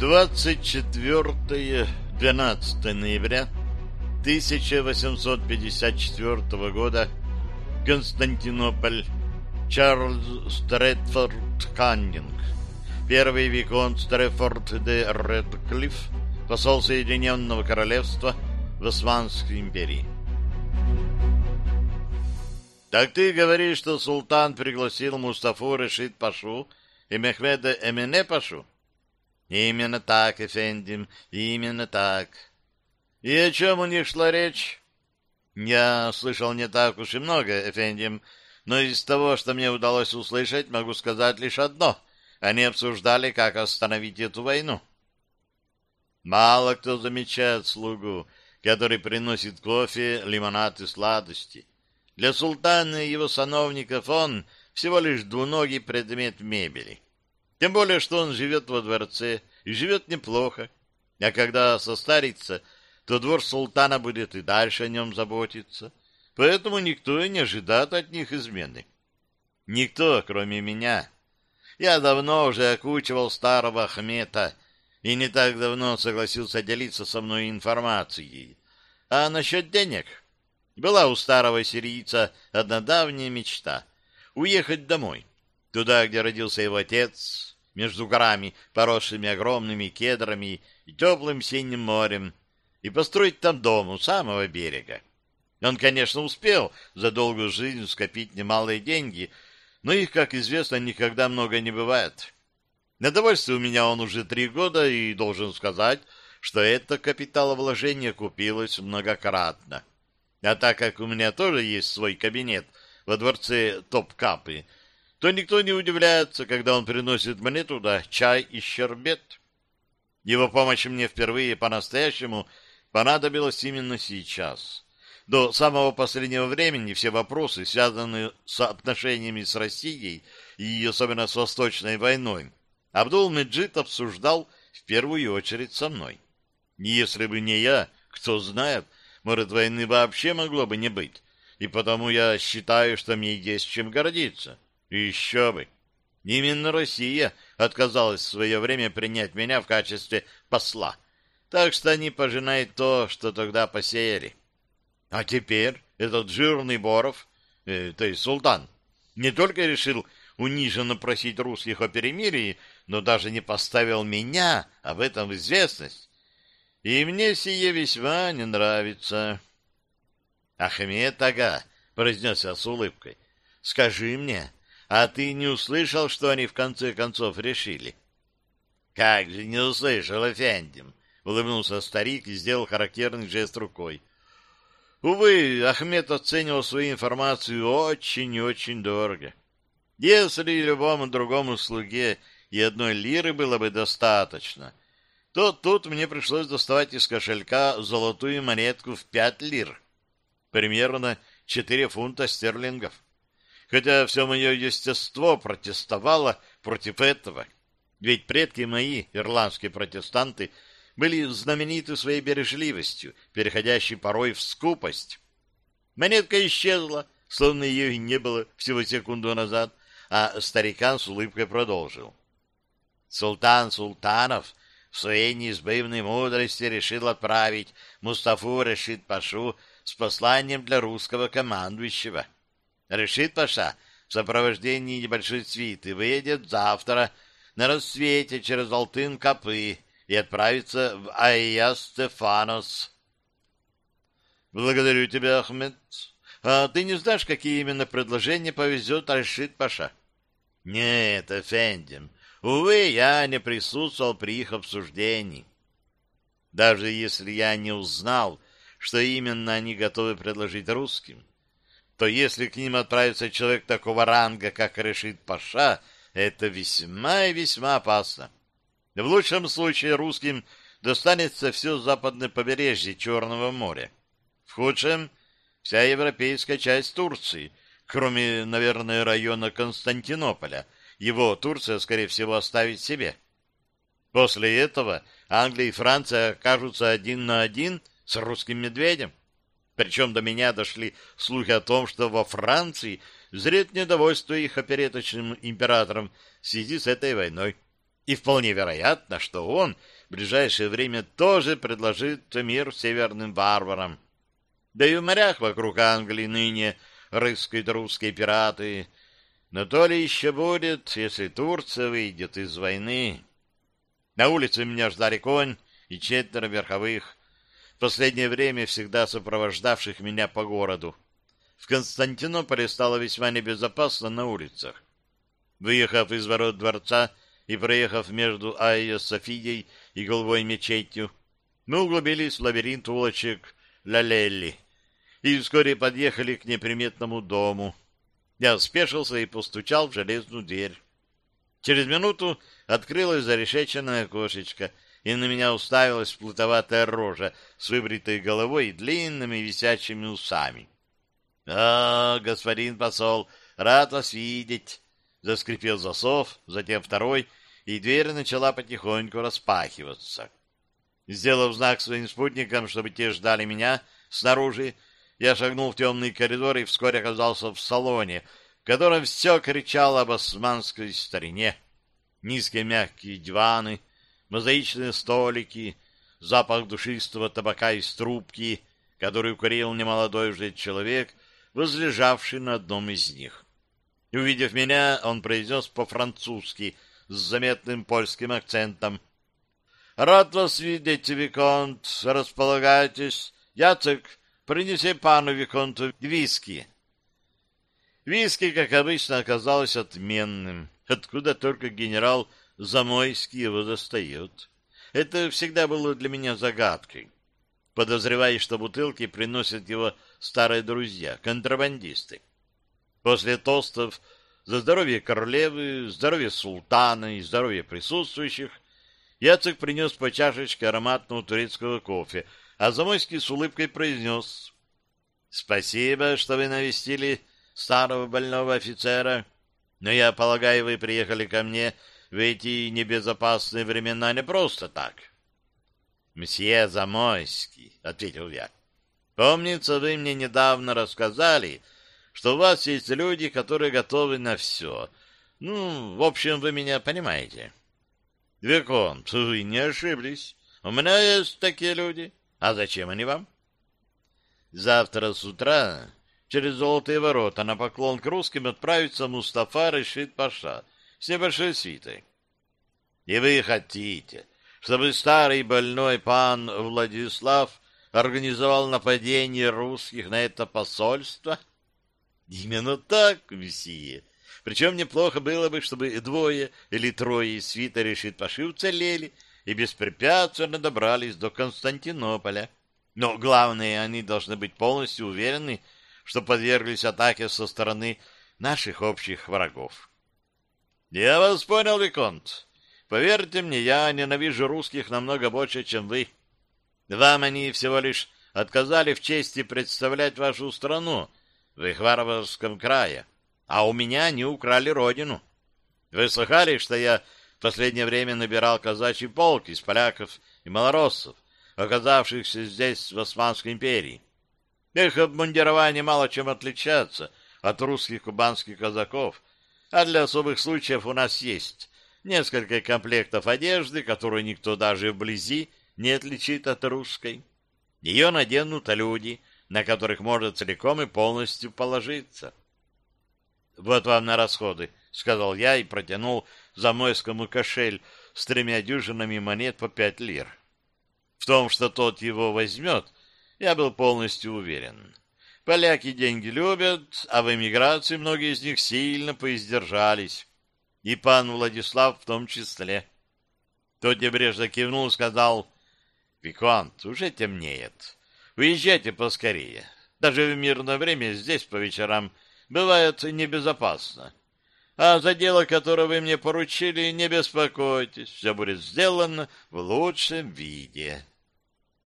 24-12 ноября 1854 года. Константинополь. Чарльз Стрэдфорд Каннинг. Первый виконт Стрэдфорд де Редклифф, посол Соединенного Королевства в Османской империи. Так ты говоришь, что султан пригласил Мустафу Решит Пашу и Мехмеда Эмине Пашу? Именно так, Эфендим, именно так. И о чем у них шла речь? Я слышал не так уж и много, Эфендим, но из того, что мне удалось услышать, могу сказать лишь одно. Они обсуждали, как остановить эту войну. Мало кто замечает слугу, который приносит кофе, лимонад и сладости. Для султана и его сановников он всего лишь двуногий предмет мебели. Тем более, что он живет во дворце и живет неплохо. А когда состарится, то двор султана будет и дальше о нем заботиться. Поэтому никто и не ожидает от них измены. Никто, кроме меня. Я давно уже окучивал старого Ахмета и не так давно согласился делиться со мной информацией. А насчет денег? Была у старого сирийца одна давняя мечта — уехать домой туда, где родился его отец, между горами, поросшими огромными кедрами и теплым синим морем, и построить там дом у самого берега. Он, конечно, успел за долгую жизнь скопить немалые деньги, но их, как известно, никогда много не бывает. На довольствие у меня он уже три года, и должен сказать, что это капиталовложение купилось многократно. А так как у меня тоже есть свой кабинет во дворце Топ-Капы, то никто не удивляется, когда он приносит мне туда чай и щербет. Его помощь мне впервые по-настоящему понадобилась именно сейчас. До самого последнего времени все вопросы, связанные с отношениями с Россией и особенно с Восточной войной, Абдул-Меджид обсуждал в первую очередь со мной. Если бы не я, кто знает, может, войны вообще могло бы не быть, и потому я считаю, что мне есть чем гордиться. Еще бы! Именно Россия отказалась в свое время принять меня в качестве посла. Так что они пожинают то, что тогда посеяли. А теперь этот жирный Боров, э, то есть султан, не только решил униженно просить русских о перемирии, но даже не поставил меня об этом в известность. И мне сие весьма не нравится. — Ахмед Ага, — произнес я с улыбкой, — скажи мне, а ты не услышал, что они в конце концов решили? — Как же не услышал, Эфендим? — улыбнулся старик и сделал характерный жест рукой. Увы, Ахмед оценивал свою информацию очень и очень дорого. Если любому другому слуге и одной лиры было бы достаточно, то тут мне пришлось доставать из кошелька золотую монетку в пять лир, примерно четыре фунта стерлингов хотя все мое естество протестовало против этого. Ведь предки мои, ирландские протестанты, были знамениты своей бережливостью, переходящей порой в скупость. Монетка исчезла, словно ее и не было всего секунду назад, а старикан с улыбкой продолжил. Султан Султанов в своей неизбывной мудрости решил отправить Мустафу Решит Пашу с посланием для русского командующего — Решит Паша в сопровождении небольшой свиты выедет завтра на рассвете через Алтын-Копы и отправится в Айя-Стефанос. Благодарю тебя, Ахмед. А ты не знаешь, какие именно предложения повезет Решит Паша? Нет, Эфендим. Увы, я не присутствовал при их обсуждении. Даже если я не узнал, что именно они готовы предложить русским, то если к ним отправится человек такого ранга, как решит Паша, это весьма и весьма опасно. В лучшем случае русским достанется все западное побережье Черного моря. В худшем — вся европейская часть Турции, кроме, наверное, района Константинополя. Его Турция, скорее всего, оставит себе. После этого Англия и Франция окажутся один на один с русским медведем. Причем до меня дошли слухи о том, что во Франции зреет недовольство их опереточным императором в связи с этой войной. И вполне вероятно, что он в ближайшее время тоже предложит мир северным варварам. Да и в морях вокруг Англии ныне рыскают русские пираты. Но то ли еще будет, если Турция выйдет из войны. На улице меня ждали конь и четверо верховых, в последнее время всегда сопровождавших меня по городу. В Константинополе стало весьма небезопасно на улицах. Выехав из ворот дворца и проехав между Айо Софией и Голубой мечетью, мы углубились в лабиринт улочек Лалелли и вскоре подъехали к неприметному дому. Я спешился и постучал в железную дверь. Через минуту открылось зарешеченное окошечко, и на меня уставилась плутоватая рожа с выбритой головой и длинными висячими усами. — А, господин посол, рад вас видеть! — заскрипел засов, затем второй, и дверь начала потихоньку распахиваться. Сделав знак своим спутникам, чтобы те ждали меня снаружи, я шагнул в темный коридор и вскоре оказался в салоне, в котором все кричало об османской старине. Низкие мягкие диваны, мозаичные столики, запах душистого табака из трубки, который курил немолодой уже человек, возлежавший на одном из них. Увидев меня, он произнес по-французски с заметным польским акцентом. — Рад вас видеть, Виконт. Располагайтесь. Яцек, принеси пану Виконту виски. Виски, как обычно, оказалось отменным. Откуда только генерал Замойский его достает. Это всегда было для меня загадкой. Подозреваю, что бутылки приносят его старые друзья, контрабандисты. После тостов за здоровье королевы, здоровье султана и здоровье присутствующих Яцек принес по чашечке ароматного турецкого кофе, а Замойский с улыбкой произнес «Спасибо, что вы навестили старого больного офицера, но я полагаю, вы приехали ко мне в эти небезопасные времена не просто так. — Мсье Замойский, — ответил я, — помнится, вы мне недавно рассказали, что у вас есть люди, которые готовы на все. Ну, в общем, вы меня понимаете. — Виконт, вы не ошиблись. У меня есть такие люди. А зачем они вам? — Завтра с утра через золотые ворота на поклон к русским отправится Мустафа Решит Паша — с небольшой свитой. И вы хотите, чтобы старый больной пан Владислав организовал нападение русских на это посольство? Именно так, месье. Причем неплохо было бы, чтобы двое или трое из свита решит паши уцелели и беспрепятственно добрались до Константинополя. Но главное, они должны быть полностью уверены, что подверглись атаке со стороны наших общих врагов. Я вас понял, Виконт. Поверьте мне, я ненавижу русских намного больше, чем вы. Вам они всего лишь отказали в чести представлять вашу страну в их варварском крае, а у меня они украли родину. Вы слыхали, что я в последнее время набирал казачий полк из поляков и малороссов, оказавшихся здесь, в Османской империи? Их обмундирование мало чем отличается от русских кубанских казаков, а для особых случаев у нас есть несколько комплектов одежды, которую никто даже вблизи не отличит от русской. Ее наденут люди, на которых можно целиком и полностью положиться. «Вот вам на расходы», — сказал я и протянул Замойскому кошель с тремя дюжинами монет по пять лир. В том, что тот его возьмет, я был полностью уверен. Поляки деньги любят, а в эмиграции многие из них сильно поиздержались. И пан Владислав в том числе. Тот небрежно кивнул и сказал, «Виконт, уже темнеет. Уезжайте поскорее. Даже в мирное время здесь по вечерам бывает небезопасно. А за дело, которое вы мне поручили, не беспокойтесь, все будет сделано в лучшем виде».